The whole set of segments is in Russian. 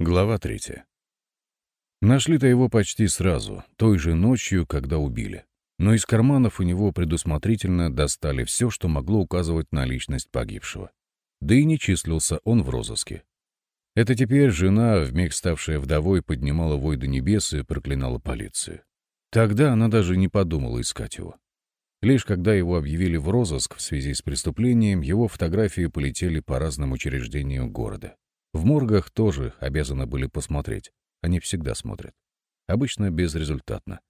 Глава третья. Нашли-то его почти сразу, той же ночью, когда убили. Но из карманов у него предусмотрительно достали все, что могло указывать на личность погибшего. Да и не числился он в розыске. Это теперь жена, вмиг ставшая вдовой, поднимала вой до небес и проклинала полицию. Тогда она даже не подумала искать его. Лишь когда его объявили в розыск в связи с преступлением, его фотографии полетели по разным учреждениям города. В моргах тоже обязаны были посмотреть. Они всегда смотрят. Обычно безрезультатно.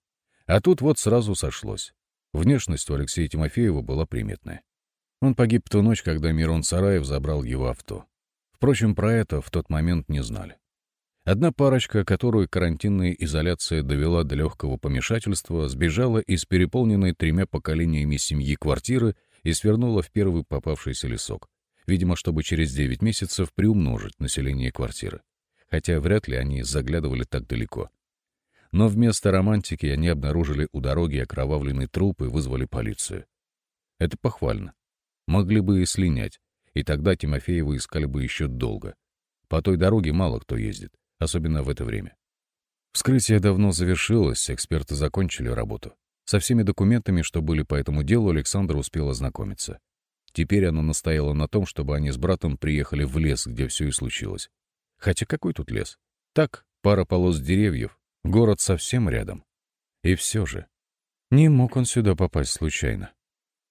А тут вот сразу сошлось. Внешность у Алексея Тимофеева была приметная. Он погиб в ту ночь, когда Мирон Сараев забрал его авто. Впрочем, про это в тот момент не знали. Одна парочка, которую карантинная изоляция довела до легкого помешательства, сбежала из переполненной тремя поколениями семьи квартиры и свернула в первый попавшийся лесок видимо, чтобы через 9 месяцев приумножить население квартиры. Хотя вряд ли они заглядывали так далеко. Но вместо романтики они обнаружили у дороги окровавленный труп и вызвали полицию. Это похвально. Могли бы и слинять, и тогда Тимофеева искали бы еще долго. По той дороге мало кто ездит, особенно в это время. Вскрытие давно завершилось, эксперты закончили работу. Со всеми документами, что были по этому делу, Александр успел ознакомиться. Теперь она настояла на том, чтобы они с братом приехали в лес, где все и случилось. Хотя какой тут лес? Так, пара полос деревьев, город совсем рядом. И все же, не мог он сюда попасть случайно.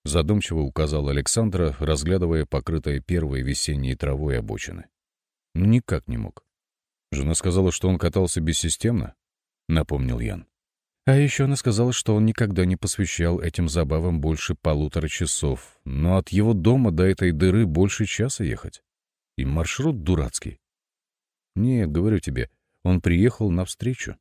Задумчиво указал Александра, разглядывая покрытые первой весенней травой обочины. Ну, никак не мог. Жена сказала, что он катался бессистемно, напомнил Ян. А еще она сказала, что он никогда не посвящал этим забавам больше полутора часов, но от его дома до этой дыры больше часа ехать. И маршрут дурацкий. Нет, говорю тебе, он приехал навстречу.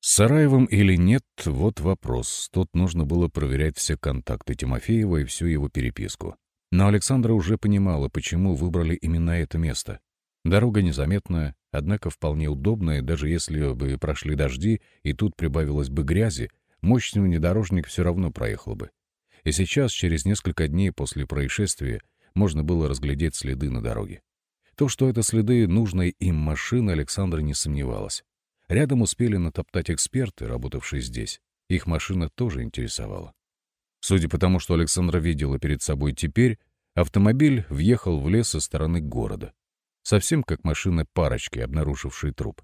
С Сараевым или нет, вот вопрос. Тут нужно было проверять все контакты Тимофеева и всю его переписку. Но Александра уже понимала, почему выбрали именно это место. Дорога незаметная, однако вполне удобная, даже если бы прошли дожди и тут прибавилось бы грязи, мощный внедорожник все равно проехал бы. И сейчас, через несколько дней после происшествия, можно было разглядеть следы на дороге. То, что это следы нужной им машины, Александра не сомневалась. Рядом успели натоптать эксперты, работавшие здесь. Их машина тоже интересовала. Судя по тому, что Александра видела перед собой теперь, автомобиль въехал в лес со стороны города совсем как машина парочки, обнаружившей труп.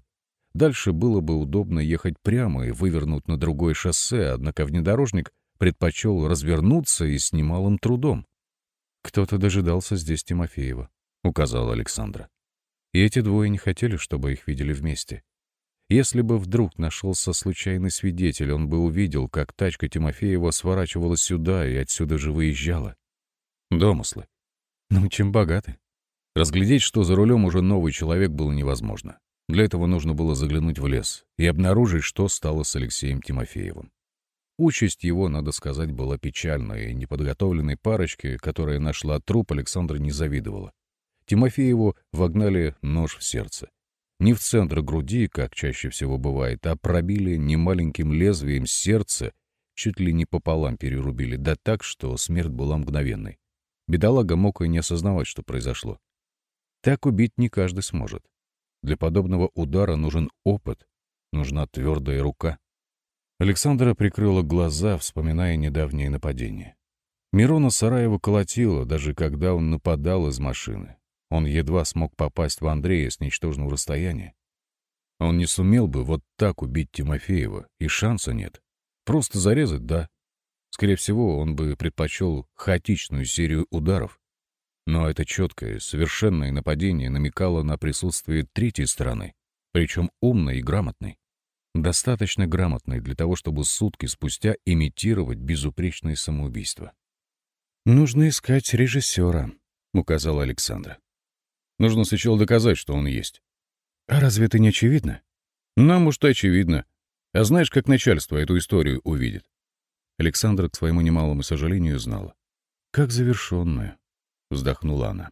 Дальше было бы удобно ехать прямо и вывернуть на другое шоссе, однако внедорожник предпочел развернуться и с немалым трудом. «Кто-то дожидался здесь Тимофеева», — указал Александра. И эти двое не хотели, чтобы их видели вместе. Если бы вдруг нашелся случайный свидетель, он бы увидел, как тачка Тимофеева сворачивала сюда и отсюда же выезжала. Домыслы. Ну, чем богаты? Разглядеть, что за рулем уже новый человек, было невозможно. Для этого нужно было заглянуть в лес и обнаружить, что стало с Алексеем Тимофеевым. Участь его, надо сказать, была печальной, и неподготовленной парочке, которая нашла труп, Александра не завидовала. Тимофееву вогнали нож в сердце. Не в центр груди, как чаще всего бывает, а пробили немаленьким лезвием сердце, чуть ли не пополам перерубили, да так, что смерть была мгновенной. Бедолага мог и не осознавать, что произошло. Так убить не каждый сможет. Для подобного удара нужен опыт, нужна твердая рука. Александра прикрыла глаза, вспоминая недавнее нападение. Мирона Сараева колотила, даже когда он нападал из машины. Он едва смог попасть в Андрея с ничтожного расстояния. Он не сумел бы вот так убить Тимофеева, и шанса нет. Просто зарезать — да. Скорее всего, он бы предпочел хаотичную серию ударов, но это четкое, совершенное нападение намекало на присутствие третьей стороны, причем умной и грамотной. Достаточно грамотной для того, чтобы сутки спустя имитировать безупречное самоубийство. «Нужно искать режиссера», — указал Александра. «Нужно сначала доказать, что он есть». «А разве это не очевидно?» «Нам, может, очевидно. А знаешь, как начальство эту историю увидит?» Александра, к своему немалому сожалению, знала. «Как завершенную», — вздохнула она.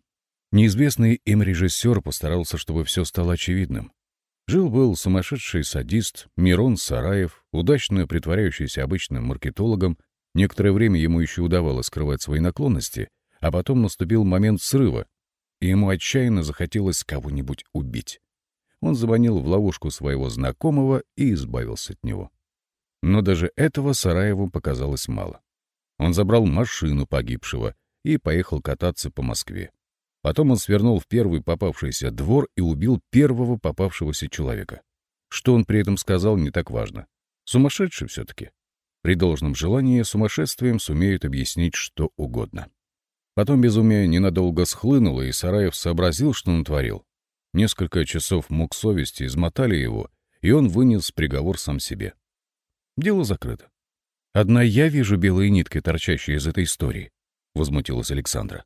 Неизвестный им режиссер постарался, чтобы все стало очевидным. Жил-был сумасшедший садист Мирон Сараев, удачно притворяющийся обычным маркетологом. Некоторое время ему еще удавалось скрывать свои наклонности, а потом наступил момент срыва, и ему отчаянно захотелось кого-нибудь убить. он заманил в ловушку своего знакомого и избавился от него. Но даже этого Сараеву показалось мало. Он забрал машину погибшего и поехал кататься по Москве. Потом он свернул в первый попавшийся двор и убил первого попавшегося человека. Что он при этом сказал, не так важно. Сумасшедший все-таки. При должном желании сумасшествием сумеют объяснить что угодно. Потом безумие ненадолго схлынуло, и Сараев сообразил, что натворил. Несколько часов мук совести измотали его, и он вынес приговор сам себе. Дело закрыто. «Одна я вижу белые нитки, торчащие из этой истории», — возмутилась Александра.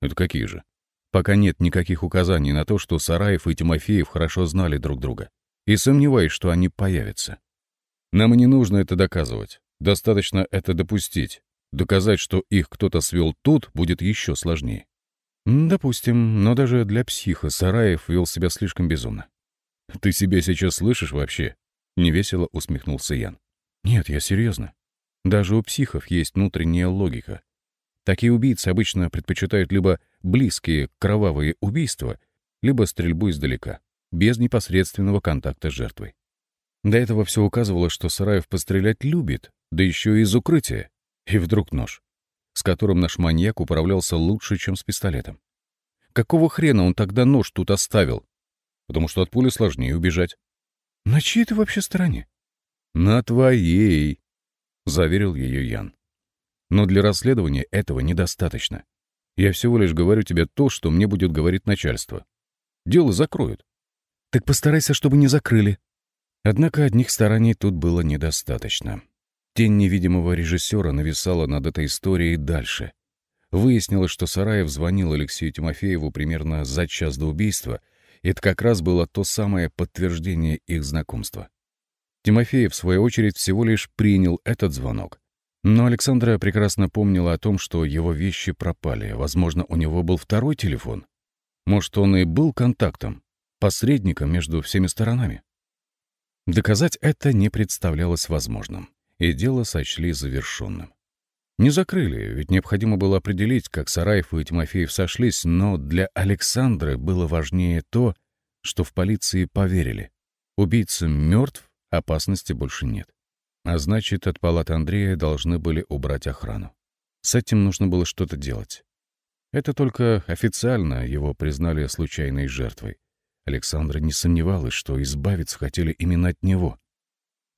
«Это какие же?» «Пока нет никаких указаний на то, что Сараев и Тимофеев хорошо знали друг друга. И сомневаюсь, что они появятся. Нам не нужно это доказывать. Достаточно это допустить. Доказать, что их кто-то свел тут, будет еще сложнее. Допустим, но даже для психа Сараев вел себя слишком безумно. Ты себя сейчас слышишь вообще? Невесело усмехнулся Ян. Нет, я серьезно. Даже у психов есть внутренняя логика. Такие убийцы обычно предпочитают либо близкие кровавые убийства, либо стрельбу издалека, без непосредственного контакта с жертвой. До этого все указывало, что Сараев пострелять любит, да еще и из укрытия. И вдруг нож, с которым наш маньяк управлялся лучше, чем с пистолетом. Какого хрена он тогда нож тут оставил? Потому что от пули сложнее убежать. На чьей ты вообще стороне? На твоей, заверил ее Ян. Но для расследования этого недостаточно. Я всего лишь говорю тебе то, что мне будет говорить начальство. Дело закроют. Так постарайся, чтобы не закрыли. Однако одних стараний тут было недостаточно. Тень невидимого режиссера нависала над этой историей дальше. Выяснилось, что Сараев звонил Алексею Тимофееву примерно за час до убийства, и это как раз было то самое подтверждение их знакомства. Тимофеев, в свою очередь, всего лишь принял этот звонок. Но Александра прекрасно помнила о том, что его вещи пропали. Возможно, у него был второй телефон. Может, он и был контактом, посредником между всеми сторонами. Доказать это не представлялось возможным и дело сочли завершенным. Не закрыли, ведь необходимо было определить, как Сараев и Тимофеев сошлись, но для Александры было важнее то, что в полиции поверили. Убийца мертв, опасности больше нет. А значит, от палаты Андрея должны были убрать охрану. С этим нужно было что-то делать. Это только официально его признали случайной жертвой. Александра не сомневалась, что избавиться хотели именно от него.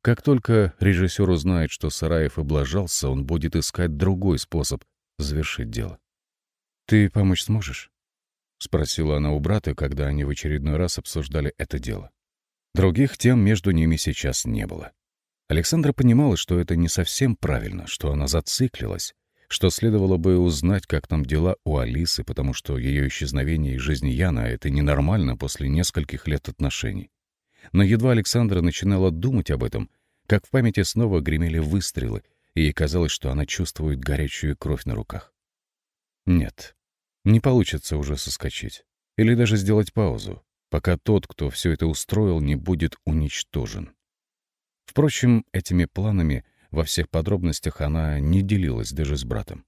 Как только режиссер узнает, что Сараев облажался, он будет искать другой способ завершить дело. «Ты помочь сможешь?» — спросила она у брата, когда они в очередной раз обсуждали это дело. Других тем между ними сейчас не было. Александра понимала, что это не совсем правильно, что она зациклилась, что следовало бы узнать, как там дела у Алисы, потому что ее исчезновение из жизни Яна — это ненормально после нескольких лет отношений. Но едва Александра начинала думать об этом, как в памяти снова гремели выстрелы, и ей казалось, что она чувствует горячую кровь на руках. Нет, не получится уже соскочить. Или даже сделать паузу, пока тот, кто все это устроил, не будет уничтожен. Впрочем, этими планами во всех подробностях она не делилась даже с братом.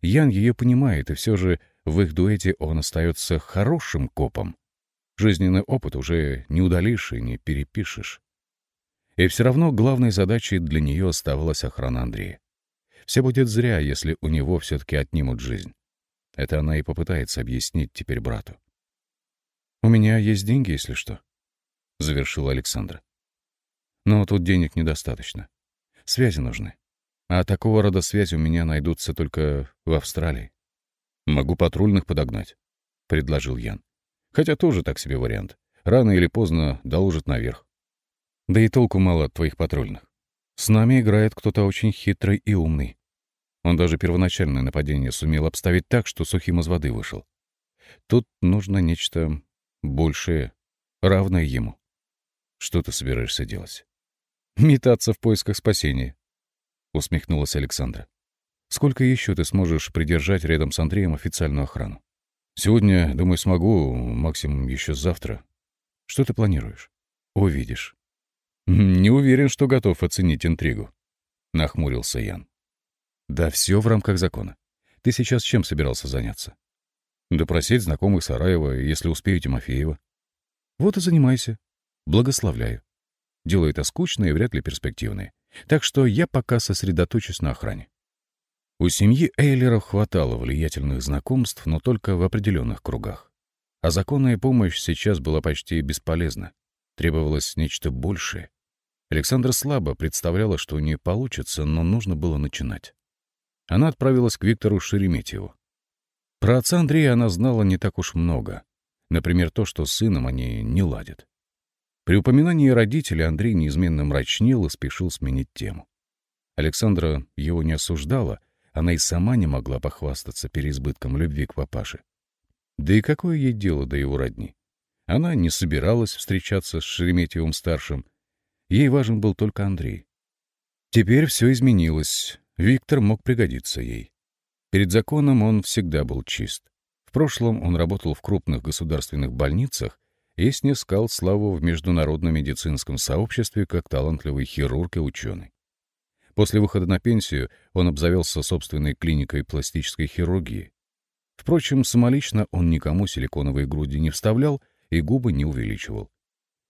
Ян ее понимает, и все же в их дуэте он остается хорошим копом, Жизненный опыт уже не удалишь и не перепишешь. И все равно главной задачей для нее оставалась охрана Андрея. Все будет зря, если у него все-таки отнимут жизнь. Это она и попытается объяснить теперь брату. «У меня есть деньги, если что», — завершил Александр. «Но тут денег недостаточно. Связи нужны. А такого рода связи у меня найдутся только в Австралии. Могу патрульных подогнать», — предложил Ян. Хотя тоже так себе вариант. Рано или поздно доложат наверх. Да и толку мало от твоих патрульных. С нами играет кто-то очень хитрый и умный. Он даже первоначальное нападение сумел обставить так, что сухим из воды вышел. Тут нужно нечто большее, равное ему. Что ты собираешься делать? Метаться в поисках спасения, — усмехнулась Александра. Сколько еще ты сможешь придержать рядом с Андреем официальную охрану? Сегодня, думаю, смогу, максимум еще завтра. Что ты планируешь? Увидишь. Не уверен, что готов оценить интригу. Нахмурился Ян. Да все в рамках закона. Ты сейчас чем собирался заняться? Допросить знакомых Сараева, если успею Тимофеева. Вот и занимайся. Благословляю. Дело это скучное и вряд ли перспективное. Так что я пока сосредоточусь на охране. У семьи Эйлеров хватало влиятельных знакомств, но только в определенных кругах. А законная помощь сейчас была почти бесполезна. Требовалось нечто большее. Александра слабо представляла, что у нее получится, но нужно было начинать. Она отправилась к Виктору Шереметьеву. Про отца Андрея она знала не так уж много. Например, то, что с сыном они не ладят. При упоминании родителей Андрей неизменно мрачнел и спешил сменить тему. Александра его не осуждала, она и сама не могла похвастаться переизбытком любви к папаше. Да и какое ей дело до его родни? Она не собиралась встречаться с Шереметьевым-старшим. Ей важен был только Андрей. Теперь все изменилось. Виктор мог пригодиться ей. Перед законом он всегда был чист. В прошлом он работал в крупных государственных больницах и снискал славу в международном медицинском сообществе как талантливый хирург и ученый. После выхода на пенсию он обзавелся собственной клиникой пластической хирургии. Впрочем, самолично он никому силиконовые груди не вставлял и губы не увеличивал.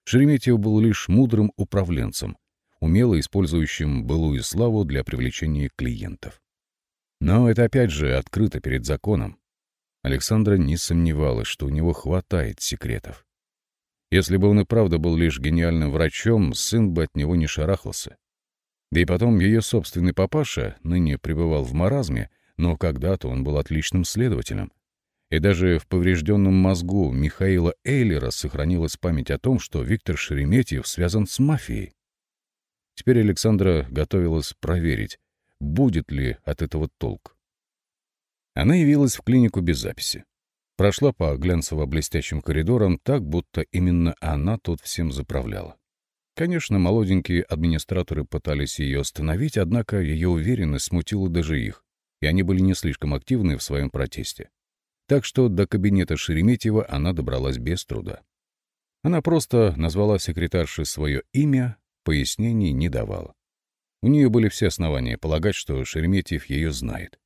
Шереметьев был лишь мудрым управленцем, умело использующим былую славу для привлечения клиентов. Но это опять же открыто перед законом. Александра не сомневалась, что у него хватает секретов. Если бы он и правда был лишь гениальным врачом, сын бы от него не шарахался. Да и потом ее собственный папаша ныне пребывал в маразме, но когда-то он был отличным следователем. И даже в поврежденном мозгу Михаила Эйлера сохранилась память о том, что Виктор Шереметьев связан с мафией. Теперь Александра готовилась проверить, будет ли от этого толк. Она явилась в клинику без записи. Прошла по глянцево-блестящим коридорам так, будто именно она тут всем заправляла. Конечно, молоденькие администраторы пытались ее остановить, однако ее уверенность смутила даже их, и они были не слишком активны в своем протесте. Так что до кабинета Шереметьева она добралась без труда. Она просто назвала секретарше свое имя, пояснений не давала. У нее были все основания полагать, что Шереметьев ее знает.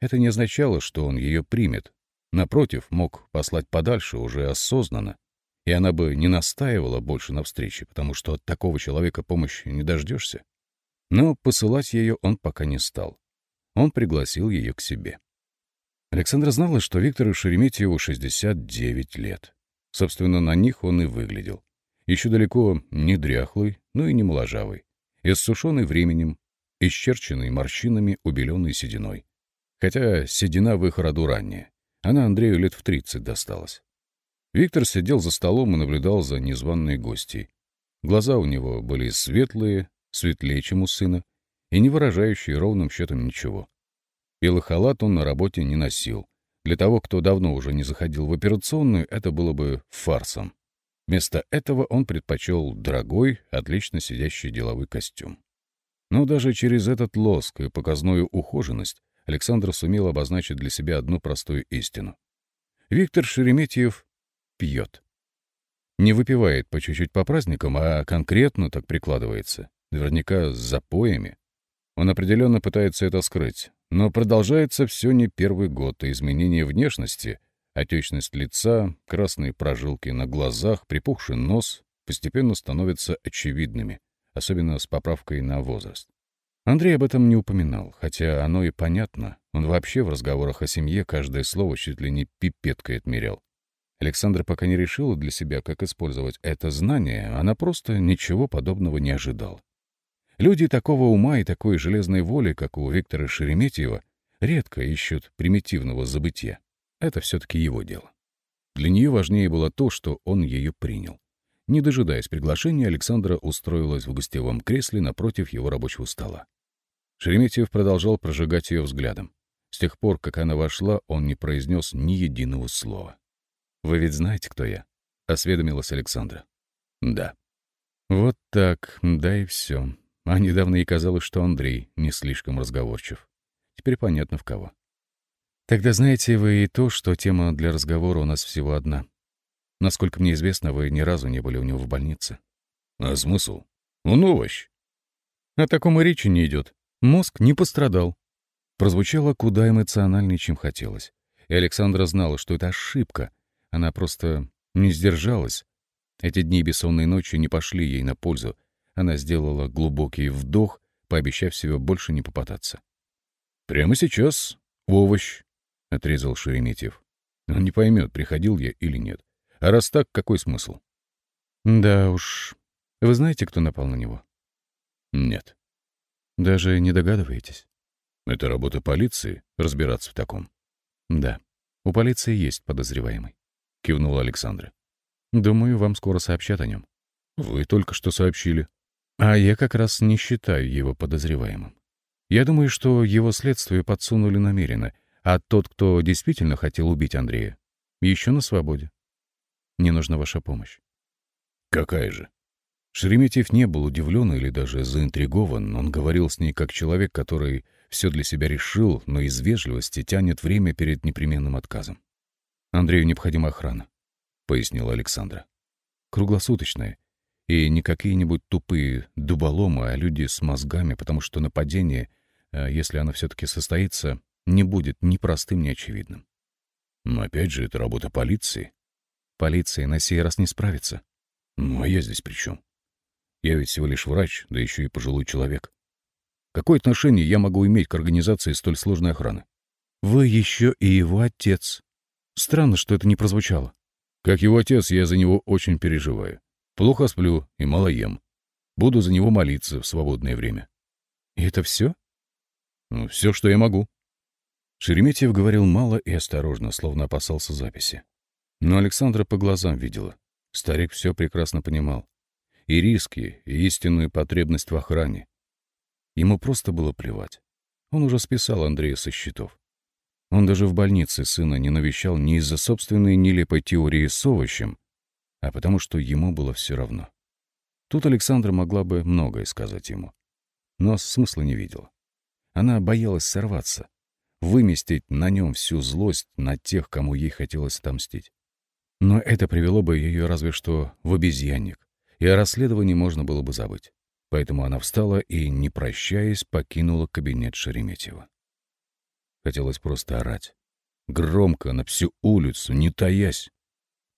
Это не означало, что он ее примет. Напротив, мог послать подальше уже осознанно, и она бы не настаивала больше на встрече, потому что от такого человека помощи не дождешься. Но посылать ее он пока не стал. Он пригласил ее к себе. Александра знала, что Виктору Шереметьеву 69 лет. Собственно, на них он и выглядел. Еще далеко не дряхлый, но и не моложавый иссушенный временем, исчерченный морщинами, убеленный сединой. Хотя седина в их роду ранняя. Она Андрею лет в тридцать досталась. Виктор сидел за столом и наблюдал за незваной гостьей. Глаза у него были светлые, светлее, чем у сына, и не выражающие ровным счетом ничего. Белый халат он на работе не носил. Для того, кто давно уже не заходил в операционную, это было бы фарсом. Вместо этого он предпочел дорогой, отлично сидящий деловой костюм. Но даже через этот лоск и показную ухоженность Александр сумел обозначить для себя одну простую истину. Виктор Шереметьев пьет. Не выпивает по чуть-чуть по праздникам, а конкретно так прикладывается. Наверняка с запоями. Он определенно пытается это скрыть. Но продолжается все не первый год, и изменение внешности Отечность лица, красные прожилки на глазах, припухший нос постепенно становятся очевидными, особенно с поправкой на возраст. Андрей об этом не упоминал, хотя оно и понятно. Он вообще в разговорах о семье каждое слово чуть ли не пипеткой отмерял. Александра пока не решила для себя, как использовать это знание, она просто ничего подобного не ожидала. Люди такого ума и такой железной воли, как у Виктора Шереметьева, редко ищут примитивного забытия. Это все-таки его дело. Для нее важнее было то, что он ее принял. Не дожидаясь приглашения, Александра устроилась в гостевом кресле напротив его рабочего стола. Шереметьев продолжал прожигать ее взглядом. С тех пор, как она вошла, он не произнес ни единого слова. «Вы ведь знаете, кто я?» — осведомилась Александра. «Да». Вот так, да и все. А недавно ей казалось, что Андрей не слишком разговорчив. Теперь понятно, в кого. Тогда знаете вы и то, что тема для разговора у нас всего одна. Насколько мне известно, вы ни разу не были у него в больнице. А смысл? Он овощ. О таком и речи не идет. Мозг не пострадал. Прозвучало куда эмоциональнее, чем хотелось. И Александра знала, что это ошибка. Она просто не сдержалась. Эти дни бессонной ночи не пошли ей на пользу. Она сделала глубокий вдох, пообещав себе больше не попадаться. «Прямо сейчас овощ», — отрезал Шереметьев. Он не поймет, приходил я или нет. А раз так, какой смысл? Да уж. Вы знаете, кто напал на него? Нет. Даже не догадываетесь? Это работа полиции, разбираться в таком. Да. У полиции есть подозреваемый. Кивнула Александра. Думаю, вам скоро сообщат о нем. Вы только что сообщили. А я как раз не считаю его подозреваемым. Я думаю, что его следствие подсунули намеренно — а тот, кто действительно хотел убить Андрея, еще на свободе. Мне нужна ваша помощь. Какая же? Шереметьев не был удивлен или даже заинтригован. Он говорил с ней как человек, который все для себя решил, но из вежливости тянет время перед непременным отказом. «Андрею необходима охрана», — пояснила Александра. «Круглосуточная. И не какие-нибудь тупые дуболомы, а люди с мозгами, потому что нападение, э, если оно все-таки состоится, не будет ни простым, ни очевидным. Но опять же, это работа полиции. Полиция на сей раз не справится. Ну, а я здесь при чем? Я ведь всего лишь врач, да еще и пожилой человек. Какое отношение я могу иметь к организации столь сложной охраны? Вы еще и его отец. Странно, что это не прозвучало. Как его отец, я за него очень переживаю. Плохо сплю и мало ем. Буду за него молиться в свободное время. И это все? Ну, все, что я могу. Шереметьев говорил мало и осторожно, словно опасался записи. Но Александра по глазам видела. Старик все прекрасно понимал. И риски, и истинную потребность в охране. Ему просто было плевать. Он уже списал Андрея со счетов. Он даже в больнице сына не навещал не из-за собственной нелепой теории с овощем, а потому что ему было все равно. Тут Александра могла бы многое сказать ему, но смысла не видела. Она боялась сорваться, выместить на нем всю злость на тех, кому ей хотелось отомстить. Но это привело бы ее разве что в обезьянник, и о расследовании можно было бы забыть. Поэтому она встала и, не прощаясь, покинула кабинет Шереметьева. Хотелось просто орать. Громко, на всю улицу, не таясь.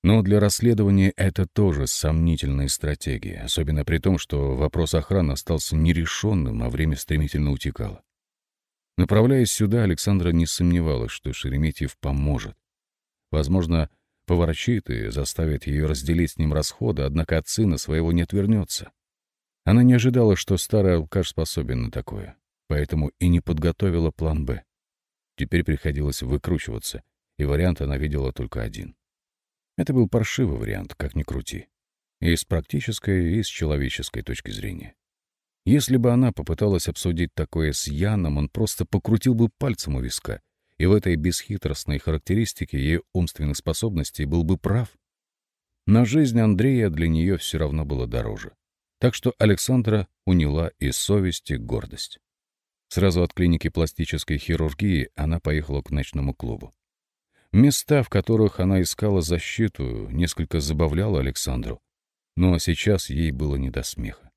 Но для расследования это тоже сомнительная стратегия, особенно при том, что вопрос охраны остался нерешенным, а время стремительно утекало. Направляясь сюда, Александра не сомневалась, что Шереметьев поможет. Возможно, поворачит и заставит ее разделить с ним расходы, однако от сына своего не отвернется. Она не ожидала, что старый алкаш способен на такое, поэтому и не подготовила план «Б». Теперь приходилось выкручиваться, и вариант она видела только один. Это был паршивый вариант, как ни крути. И с практической, и с человеческой точки зрения. Если бы она попыталась обсудить такое с Яном, он просто покрутил бы пальцем у виска, и в этой бесхитростной характеристике ее умственных способностей был бы прав. Но жизнь Андрея для нее все равно была дороже. Так что Александра уняла и совесть, и гордость. Сразу от клиники пластической хирургии она поехала к ночному клубу. Места, в которых она искала защиту, несколько забавляло Александру, но сейчас ей было не до смеха.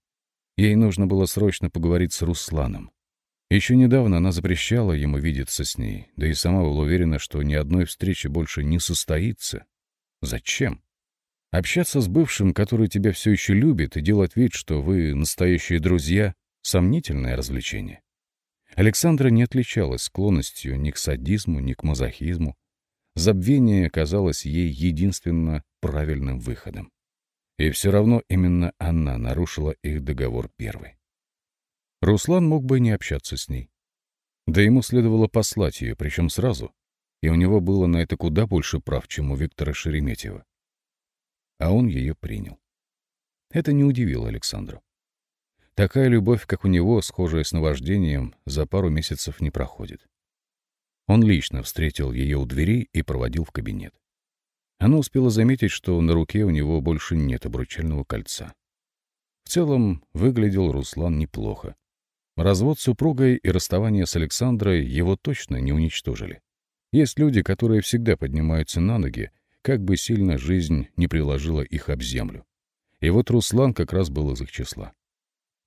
Ей нужно было срочно поговорить с Русланом. Еще недавно она запрещала ему видеться с ней, да и сама была уверена, что ни одной встречи больше не состоится. Зачем? Общаться с бывшим, который тебя все еще любит, и делать вид, что вы настоящие друзья — сомнительное развлечение. Александра не отличалась склонностью ни к садизму, ни к мазохизму. Забвение казалось ей единственно правильным выходом. И все равно именно она нарушила их договор первой. Руслан мог бы не общаться с ней. Да ему следовало послать ее, причем сразу, и у него было на это куда больше прав, чем у Виктора Шереметьева. А он ее принял. Это не удивило Александру. Такая любовь, как у него, схожая с наваждением, за пару месяцев не проходит. Он лично встретил ее у двери и проводил в кабинет. Она успела заметить, что на руке у него больше нет обручального кольца. В целом, выглядел Руслан неплохо. Развод с супругой и расставание с Александрой его точно не уничтожили. Есть люди, которые всегда поднимаются на ноги, как бы сильно жизнь не приложила их об землю. И вот Руслан как раз был из их числа.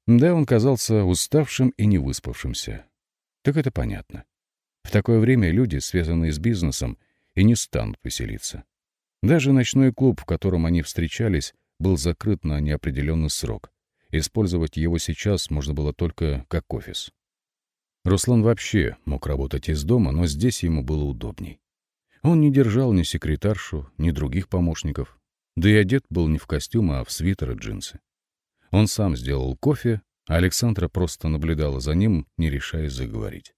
Да, он казался уставшим и невыспавшимся. Так это понятно. В такое время люди, связанные с бизнесом, и не станут веселиться. Даже ночной клуб, в котором они встречались, был закрыт на неопределенный срок. Использовать его сейчас можно было только как офис. Руслан вообще мог работать из дома, но здесь ему было удобней. Он не держал ни секретаршу, ни других помощников, да и одет был не в костюм, а в свитер и джинсы. Он сам сделал кофе, а Александра просто наблюдала за ним, не решаясь заговорить.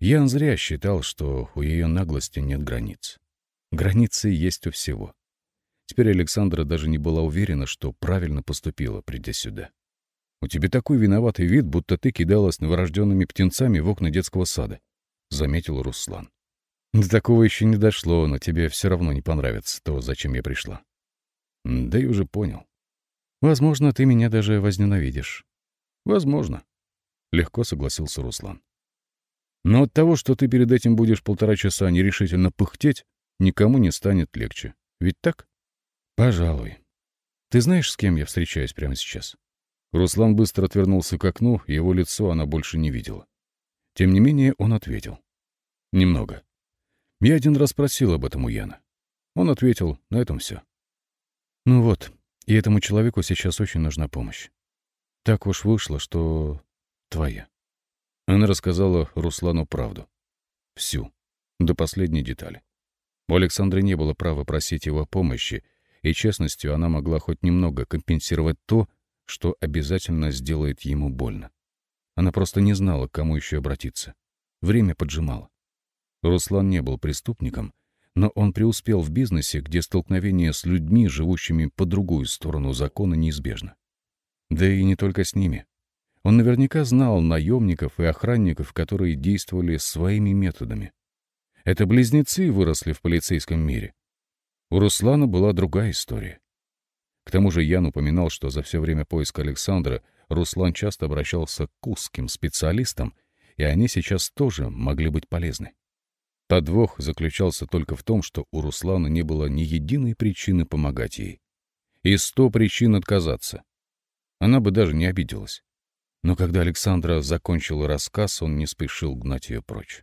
Ян зря считал, что у ее наглости нет границ. Границы есть у всего. Теперь Александра даже не была уверена, что правильно поступила, придя сюда. «У тебя такой виноватый вид, будто ты кидалась новорожденными птенцами в окна детского сада», — заметил Руслан. «До такого еще не дошло, но тебе все равно не понравится то, зачем я пришла». «Да и уже понял. Возможно, ты меня даже возненавидишь». «Возможно», — легко согласился Руслан. «Но от того, что ты перед этим будешь полтора часа нерешительно пыхтеть, никому не станет легче. Ведь так?» «Пожалуй. Ты знаешь, с кем я встречаюсь прямо сейчас?» Руслан быстро отвернулся к окну, его лицо она больше не видела. Тем не менее он ответил. «Немного. Я один раз спросил об этом у Яна. Он ответил, на этом все. Ну вот, и этому человеку сейчас очень нужна помощь. Так уж вышло, что твоя. Она рассказала Руслану правду. Всю. До последней детали. У Александры не было права просить его помощи, и честностью она могла хоть немного компенсировать то, что обязательно сделает ему больно. Она просто не знала, к кому еще обратиться. Время поджимало. Руслан не был преступником, но он преуспел в бизнесе, где столкновение с людьми, живущими по другую сторону закона, неизбежно. Да и не только с ними. Он наверняка знал наемников и охранников, которые действовали своими методами. Это близнецы выросли в полицейском мире. У Руслана была другая история. К тому же Ян упоминал, что за все время поиска Александра Руслан часто обращался к узким специалистам, и они сейчас тоже могли быть полезны. Подвох заключался только в том, что у Руслана не было ни единой причины помогать ей. И сто причин отказаться. Она бы даже не обиделась. Но когда Александра закончила рассказ, он не спешил гнать ее прочь.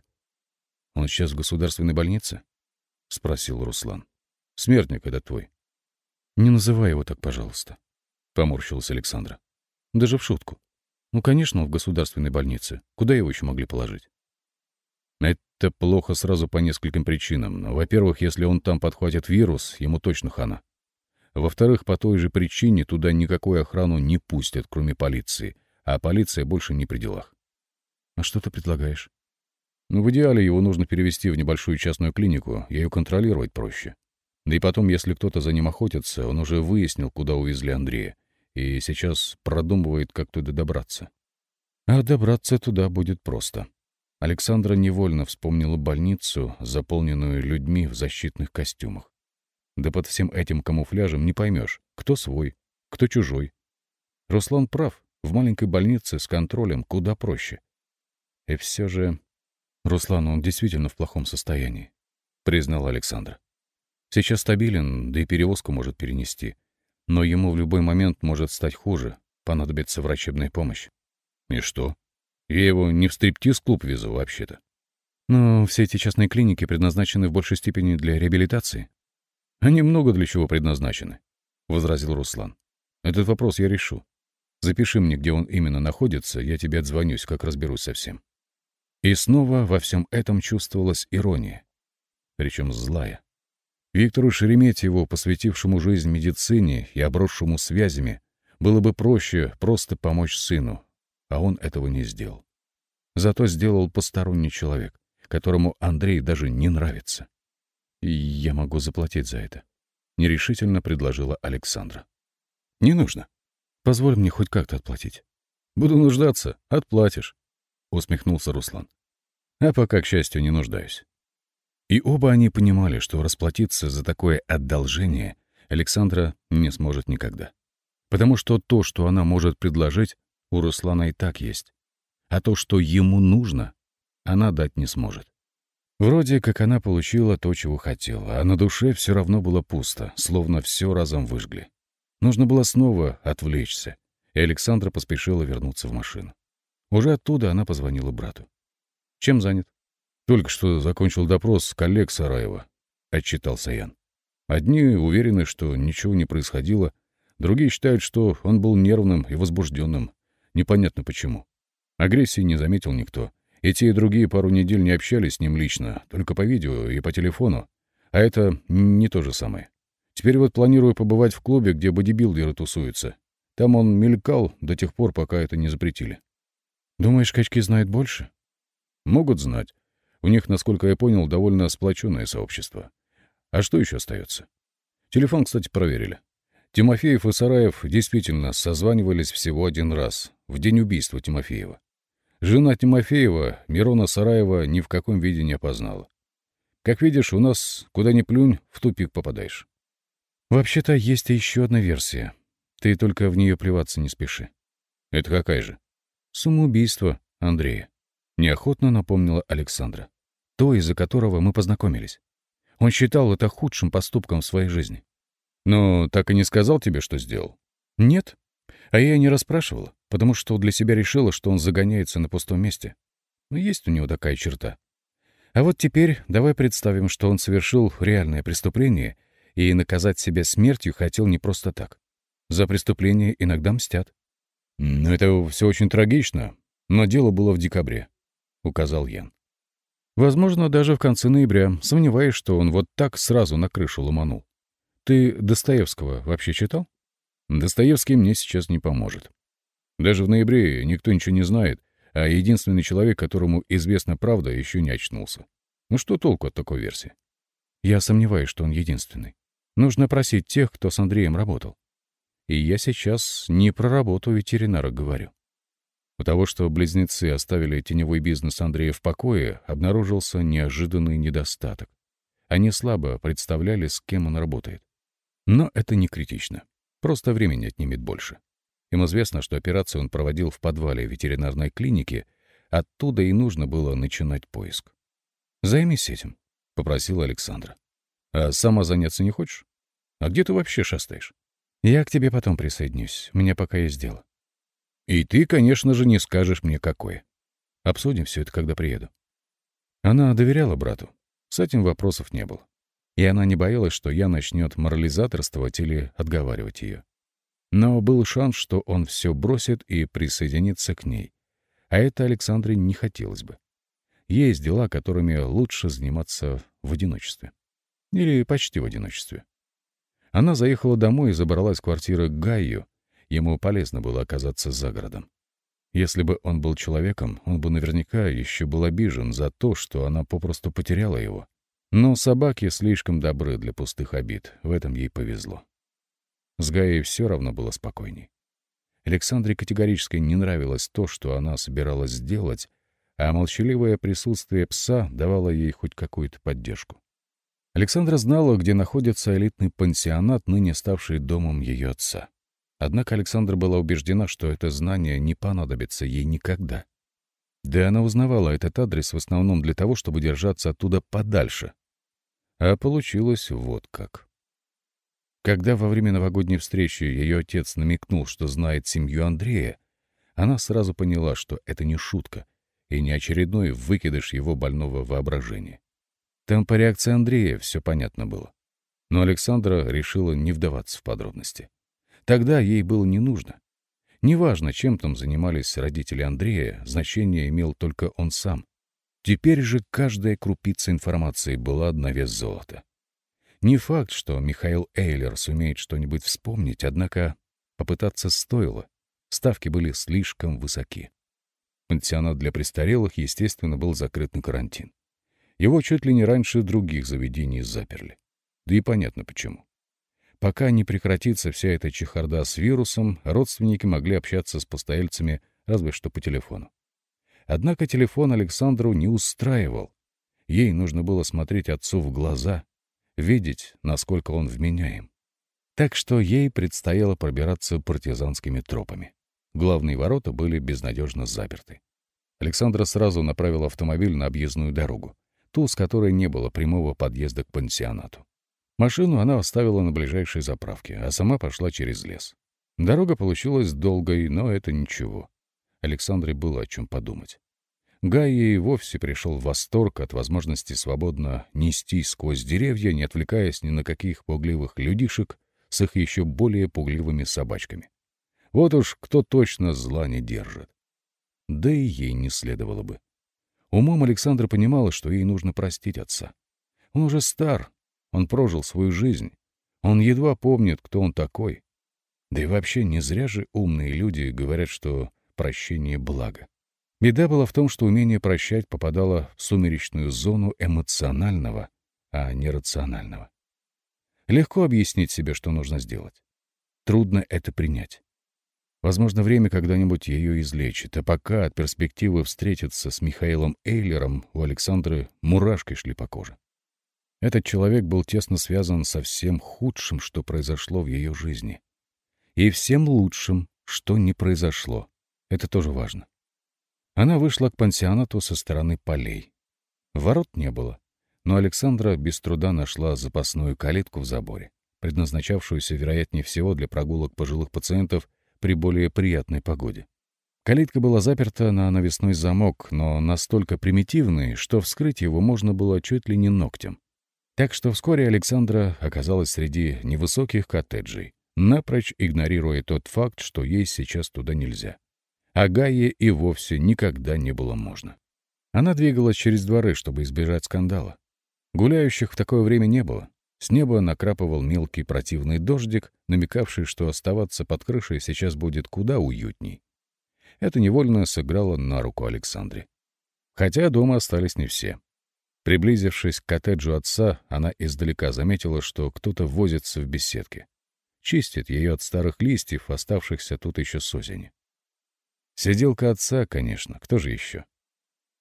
«Он сейчас в государственной больнице?» — спросил Руслан. «Смертник это твой. «Не называй его так, пожалуйста», — поморщилась Александра. «Даже в шутку. Ну, конечно, он в государственной больнице. Куда его еще могли положить?» Это плохо сразу по нескольким причинам. Во-первых, если он там подхватит вирус, ему точно хана. Во-вторых, по той же причине туда никакую охрану не пустят, кроме полиции, а полиция больше не при делах. А что ты предлагаешь? Ну, в идеале его нужно перевести в небольшую частную клинику, ее контролировать проще. Да и потом, если кто-то за ним охотится, он уже выяснил, куда увезли Андрея, и сейчас продумывает, как туда добраться. А добраться туда будет просто. Александра невольно вспомнила больницу, заполненную людьми в защитных костюмах. Да под всем этим камуфляжем не поймешь, кто свой, кто чужой. Руслан прав, в маленькой больнице с контролем куда проще. И все же... Руслан, он действительно в плохом состоянии, признал Александра. Сейчас стабилен, да и перевозку может перенести. Но ему в любой момент может стать хуже, понадобится врачебная помощь. И что? Я его не в стриптиз-клуб везу вообще-то. Но все эти частные клиники предназначены в большей степени для реабилитации. Они много для чего предназначены, — возразил Руслан. Этот вопрос я решу. Запиши мне, где он именно находится, я тебе отзвонюсь, как разберусь со всем. И снова во всем этом чувствовалась ирония, причем злая. Виктору Шереметьеву, посвятившему жизнь медицине и обросшему связями, было бы проще просто помочь сыну, а он этого не сделал. Зато сделал посторонний человек, которому Андрей даже не нравится. И я могу заплатить за это. Нерешительно предложила Александра. Не нужно. Позволь мне хоть как-то отплатить. Буду нуждаться, отплатишь, усмехнулся Руслан. А пока, к счастью, не нуждаюсь. И оба они понимали, что расплатиться за такое одолжение Александра не сможет никогда. Потому что то, что она может предложить, у Руслана и так есть. А то, что ему нужно, она дать не сможет. Вроде как она получила то, чего хотела, а на душе все равно было пусто, словно все разом выжгли. Нужно было снова отвлечься, и Александра поспешила вернуться в машину. Уже оттуда она позвонила брату. «Чем занят?» Только что закончил допрос коллег Сараева, — отчитался Ян. Одни уверены, что ничего не происходило, Другие считают, что он был нервным и возбужденным. Непонятно почему. Агрессии не заметил никто. И те, и другие пару недель не общались с ним лично, только по видео и по телефону. А это не то же самое. Теперь вот планирую побывать в клубе, где бодибилдеры тусуются. Там он мелькал до тех пор, пока это не запретили. Думаешь, качки знают больше? Могут знать. У них, насколько я понял, довольно сплоченное сообщество. А что еще остается? Телефон, кстати, проверили. Тимофеев и Сараев действительно созванивались всего один раз, в день убийства Тимофеева. Жена Тимофеева, Мирона Сараева, ни в каком виде не опознала. Как видишь, у нас, куда ни плюнь, в тупик попадаешь. Вообще-то есть еще одна версия. Ты только в нее плеваться не спеши. Это какая же? Самоубийство Андрея. Неохотно напомнила Александра. То, из-за которого мы познакомились. Он считал это худшим поступком в своей жизни. Но так и не сказал тебе, что сделал? Нет. А я не расспрашивала, потому что для себя решила, что он загоняется на пустом месте. Но есть у него такая черта. А вот теперь давай представим, что он совершил реальное преступление и наказать себя смертью хотел не просто так. За преступление иногда мстят. Ну, это все очень трагично, но дело было в декабре, — указал Ян. Возможно, даже в конце ноября, сомневаюсь, что он вот так сразу на крышу ломанул. Ты Достоевского вообще читал? Достоевский мне сейчас не поможет. Даже в ноябре никто ничего не знает, а единственный человек, которому известна правда, еще не очнулся. Ну что толку от такой версии? Я сомневаюсь, что он единственный. Нужно просить тех, кто с Андреем работал. И я сейчас не про работу ветеринара говорю. У того, что близнецы оставили теневой бизнес Андрея в покое, обнаружился неожиданный недостаток. Они слабо представляли, с кем он работает. Но это не критично. Просто времени отнимет больше. Им известно, что операцию он проводил в подвале ветеринарной клиники, оттуда и нужно было начинать поиск. «Займись этим», — попросил Александра. «А сама заняться не хочешь? А где ты вообще шастаешь?» «Я к тебе потом присоединюсь. У меня пока есть дело». «И ты, конечно же, не скажешь мне, какое. Обсудим все это, когда приеду». Она доверяла брату. С этим вопросов не было. И она не боялась, что я начнет морализаторствовать или отговаривать ее. Но был шанс, что он все бросит и присоединится к ней. А это Александре не хотелось бы. Есть дела, которыми лучше заниматься в одиночестве. Или почти в одиночестве. Она заехала домой и забралась в квартиру к Гаю. Ему полезно было оказаться за городом. Если бы он был человеком, он бы наверняка еще был обижен за то, что она попросту потеряла его. Но собаки слишком добры для пустых обид, в этом ей повезло. С Гаей все равно было спокойней. Александре категорически не нравилось то, что она собиралась сделать, а молчаливое присутствие пса давало ей хоть какую-то поддержку. Александра знала, где находится элитный пансионат, ныне ставший домом ее отца. Однако Александра была убеждена, что это знание не понадобится ей никогда. Да она узнавала этот адрес в основном для того, чтобы держаться оттуда подальше, а получилось вот как. Когда во время новогодней встречи ее отец намекнул, что знает семью Андрея, она сразу поняла, что это не шутка и не очередной выкидыш его больного воображения. Там по реакции Андрея все понятно было. Но Александра решила не вдаваться в подробности. Тогда ей было не нужно. Неважно, чем там занимались родители Андрея, значение имел только он сам. Теперь же каждая крупица информации была на вес золота. Не факт, что Михаил Эйлер сумеет что-нибудь вспомнить, однако попытаться стоило. Ставки были слишком высоки. Пансионат для престарелых, естественно, был закрыт на карантин. Его чуть ли не раньше других заведений заперли. Да и понятно почему. Пока не прекратится вся эта чехарда с вирусом, родственники могли общаться с постояльцами разве что по телефону. Однако телефон Александру не устраивал. Ей нужно было смотреть отцу в глаза, видеть, насколько он вменяем. Так что ей предстояло пробираться партизанскими тропами. Главные ворота были безнадежно заперты. Александра сразу направила автомобиль на объездную дорогу, ту, с которой не было прямого подъезда к пансионату. Машину она оставила на ближайшей заправке, а сама пошла через лес. Дорога получилась долгой, но это ничего. Александре было о чем подумать. Гай и вовсе пришел в восторг от возможности свободно нести сквозь деревья, не отвлекаясь ни на каких пугливых людишек, с их еще более пугливыми собачками. Вот уж кто точно зла не держит. Да и ей не следовало бы. Умом Александра понимала, что ей нужно простить отца. Он уже стар, он прожил свою жизнь, он едва помнит, кто он такой. Да и вообще не зря же умные люди говорят, что прощение — благо. Беда была в том, что умение прощать попадало в сумеречную зону эмоционального, а не рационального. Легко объяснить себе, что нужно сделать. Трудно это принять. Возможно, время когда-нибудь ее излечит, а пока от перспективы встретиться с Михаилом Эйлером у Александры мурашки шли по коже. Этот человек был тесно связан со всем худшим, что произошло в ее жизни. И всем лучшим, что не произошло. Это тоже важно. Она вышла к пансионату со стороны полей. Ворот не было, но Александра без труда нашла запасную калитку в заборе, предназначавшуюся, вероятнее всего, для прогулок пожилых пациентов при более приятной погоде. Калитка была заперта на навесной замок, но настолько примитивный, что вскрыть его можно было чуть ли не ногтем. Так что вскоре Александра оказалась среди невысоких коттеджей, напрочь игнорируя тот факт, что ей сейчас туда нельзя. А Гае и вовсе никогда не было можно. Она двигалась через дворы, чтобы избежать скандала. Гуляющих в такое время не было. С неба накрапывал мелкий противный дождик, намекавший, что оставаться под крышей сейчас будет куда уютней. Это невольно сыграло на руку Александре. Хотя дома остались не все. Приблизившись к коттеджу отца, она издалека заметила, что кто-то возится в беседке. Чистит ее от старых листьев, оставшихся тут еще с осени. Сиделка отца, конечно, кто же еще?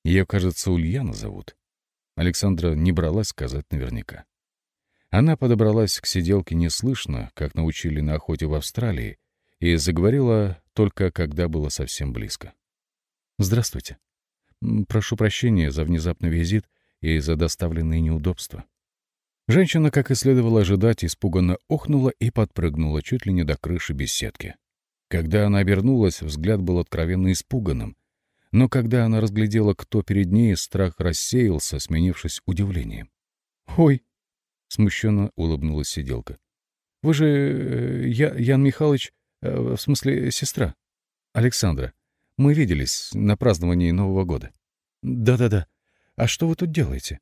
Ее, кажется, Ульяна зовут. Александра не бралась сказать наверняка. Она подобралась к сиделке неслышно, как научили на охоте в Австралии, и заговорила только когда было совсем близко. «Здравствуйте. Прошу прощения за внезапный визит и за доставленные неудобства. Женщина, как и следовало ожидать, испуганно охнула и подпрыгнула чуть ли не до крыши беседки. Когда она обернулась, взгляд был откровенно испуганным. Но когда она разглядела, кто перед ней, страх рассеялся, сменившись удивлением. «Ой!» — смущенно улыбнулась сиделка. «Вы же... Э, я, Ян Михайлович... Э, в смысле, сестра. Александра. Мы виделись на праздновании Нового года». «Да-да-да», «А что вы тут делаете?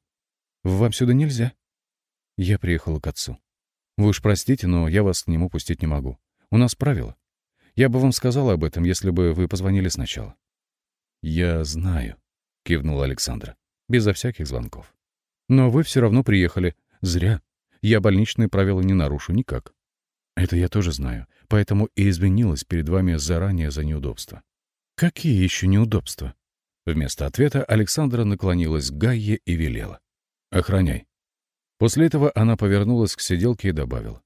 Вам сюда нельзя». Я приехала к отцу. «Вы уж простите, но я вас к нему пустить не могу. У нас правила. Я бы вам сказала об этом, если бы вы позвонили сначала». «Я знаю», — кивнул Александра, безо всяких звонков. «Но вы все равно приехали. Зря. Я больничные правила не нарушу никак». «Это я тоже знаю, поэтому и извинилась перед вами заранее за неудобства». «Какие еще неудобства?» Вместо ответа Александра наклонилась к Гайе и велела. «Охраняй». После этого она повернулась к сиделке и добавила.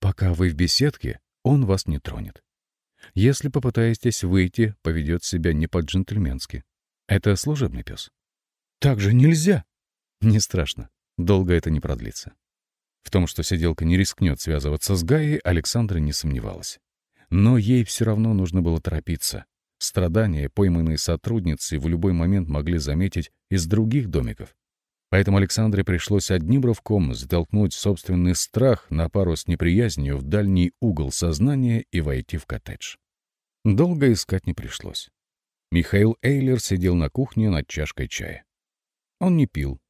«Пока вы в беседке, он вас не тронет. Если попытаетесь выйти, поведет себя не по-джентльменски. Это служебный пес». «Так же нельзя!» «Не страшно. Долго это не продлится». В том, что сиделка не рискнет связываться с Гаей, Александра не сомневалась. Но ей все равно нужно было торопиться. Страдания, пойманные сотрудницы, в любой момент могли заметить из других домиков. Поэтому Александре пришлось одним рывком затолкнуть собственный страх на пару с неприязнью в дальний угол сознания и войти в коттедж. Долго искать не пришлось. Михаил Эйлер сидел на кухне над чашкой чая. Он не пил,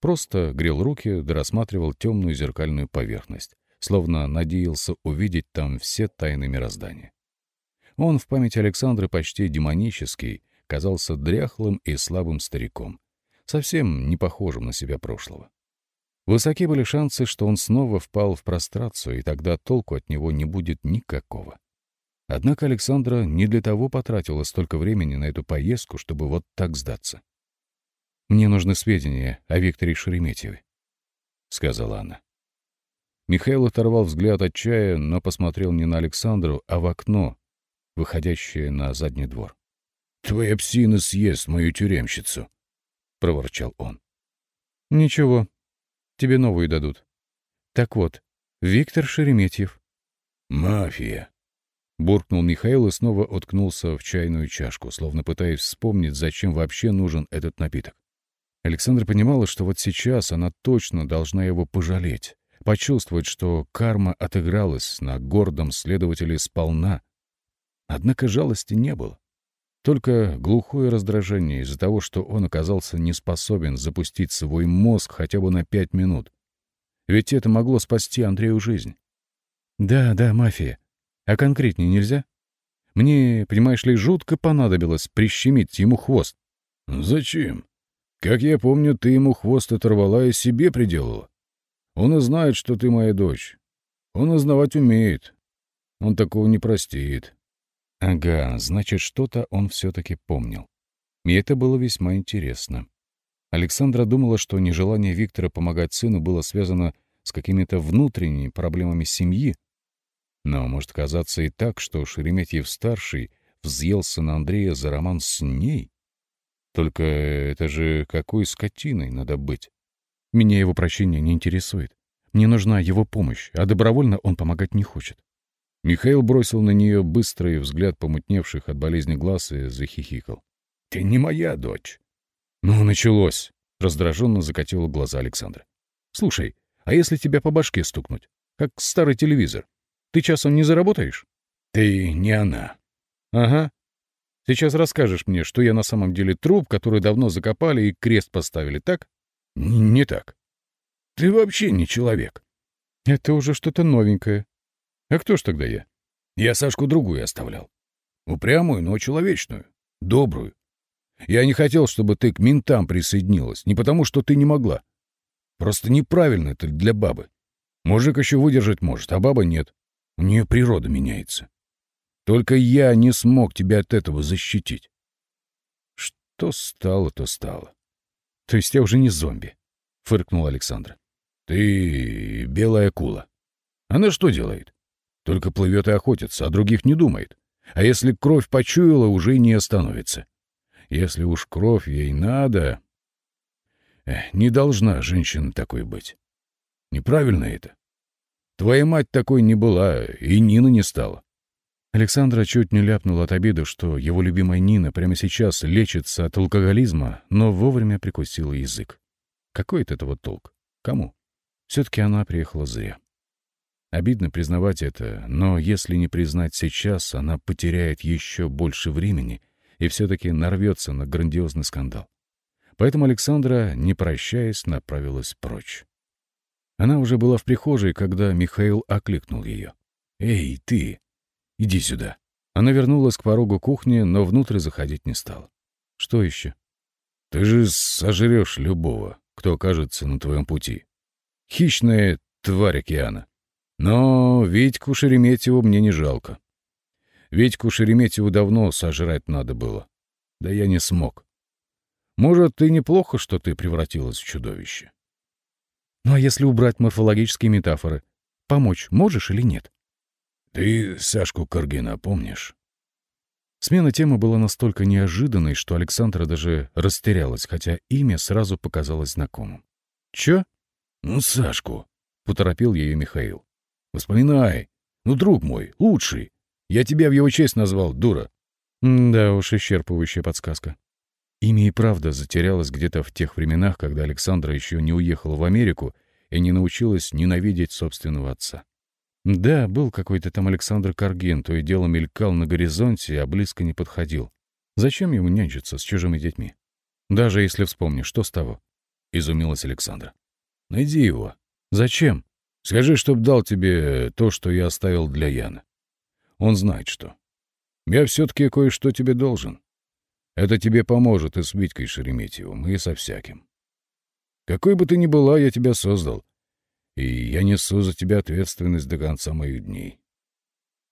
просто грел руки да рассматривал темную зеркальную поверхность, словно надеялся увидеть там все тайны мироздания. Он в памяти Александры почти демонический, казался дряхлым и слабым стариком, совсем не похожим на себя прошлого. Высоки были шансы, что он снова впал в прострацию, и тогда толку от него не будет никакого. Однако Александра не для того потратила столько времени на эту поездку, чтобы вот так сдаться. «Мне нужны сведения о Викторе Шереметьеве», — сказала она. Михаил оторвал взгляд от чая, но посмотрел не на Александру, а в окно, выходящее на задний двор. «Твоя псина съест мою тюремщицу», — проворчал он. «Ничего, тебе новую дадут. Так вот, Виктор Шереметьев». «Мафия», — буркнул Михаил и снова уткнулся в чайную чашку, словно пытаясь вспомнить, зачем вообще нужен этот напиток. Александра понимала, что вот сейчас она точно должна его пожалеть, почувствовать, что карма отыгралась на гордом следователе сполна. Однако жалости не было. Только глухое раздражение из-за того, что он оказался не способен запустить свой мозг хотя бы на пять минут. Ведь это могло спасти Андрею жизнь. «Да, да, мафия. А конкретнее нельзя? Мне, понимаешь ли, жутко понадобилось прищемить ему хвост». «Зачем? Как я помню, ты ему хвост оторвала и себе приделала. Он и знает, что ты моя дочь. Он узнавать умеет. Он такого не простит. Ага, значит, что-то он все-таки помнил. И это было весьма интересно. Александра думала, что нежелание Виктора помогать сыну было связано с какими-то внутренними проблемами семьи. Но может казаться и так, что Шереметьев-старший взъелся на Андрея за роман с ней. Только это же какой скотиной надо быть. Меня его прощение не интересует. Мне нужна его помощь, а добровольно он помогать не хочет. Михаил бросил на нее быстрый взгляд помутневших от болезни глаз и захихикал. — Ты не моя дочь. — Ну, началось! — раздраженно закатила глаза Александра. — Слушай, а если тебя по башке стукнуть? Как старый телевизор. Ты часом не заработаешь? — Ты не она. — Ага. Сейчас расскажешь мне, что я на самом деле труп, который давно закопали и крест поставили, так? — Не так. Ты вообще не человек. — Это уже что-то новенькое. А кто ж тогда я? Я Сашку другую оставлял. Упрямую, но человечную. Добрую. Я не хотел, чтобы ты к ментам присоединилась. Не потому, что ты не могла. Просто неправильно это для бабы. Мужик еще выдержать может, а баба нет. У нее природа меняется. Только я не смог тебя от этого защитить. Что стало, то стало. То есть я уже не зомби, — фыркнул Александр. Ты белая акула. Она что делает? Только плывет и охотится, а других не думает. А если кровь почуяла, уже не остановится. Если уж кровь ей надо... Эх, не должна женщина такой быть. Неправильно это. Твоя мать такой не была, и Нина не стала. Александра чуть не ляпнула от обиды, что его любимая Нина прямо сейчас лечится от алкоголизма, но вовремя прикусила язык. Какой от этого толк? Кому? Все-таки она приехала зря. Обидно признавать это, но если не признать сейчас, она потеряет еще больше времени и все-таки нарвется на грандиозный скандал. Поэтому Александра, не прощаясь, направилась прочь. Она уже была в прихожей, когда Михаил окликнул ее. «Эй, ты! Иди сюда!» Она вернулась к порогу кухни, но внутрь заходить не стала. «Что еще?» «Ты же сожрешь любого, кто окажется на твоем пути. Хищная тварь океана. Но Витьку Шереметьеву мне не жалко. Витьку Шереметьеву давно сожрать надо было. Да я не смог. Может, ты неплохо, что ты превратилась в чудовище? Ну а если убрать морфологические метафоры, помочь можешь или нет? Ты Сашку Каргина помнишь? Смена темы была настолько неожиданной, что Александра даже растерялась, хотя имя сразу показалось знакомым. «Чё?» «Ну, Сашку», — поторопил ее Михаил. Вспоминай. Ну, друг мой, лучший. Я тебя в его честь назвал, дура. да уж, исчерпывающая подсказка. Имя и правда затерялось где-то в тех временах, когда Александра еще не уехала в Америку и не научилась ненавидеть собственного отца. Да, был какой-то там Александр Карген, то и дело мелькал на горизонте, а близко не подходил. Зачем ему нянчиться с чужими детьми? Даже если вспомнишь, что с того? Изумилась Александра. Найди его. Зачем? Скажи, чтоб дал тебе то, что я оставил для Яна. Он знает что. Я все-таки кое-что тебе должен. Это тебе поможет и с Витькой Шереметьевым, и со всяким. Какой бы ты ни была, я тебя создал. И я несу за тебя ответственность до конца моих дней.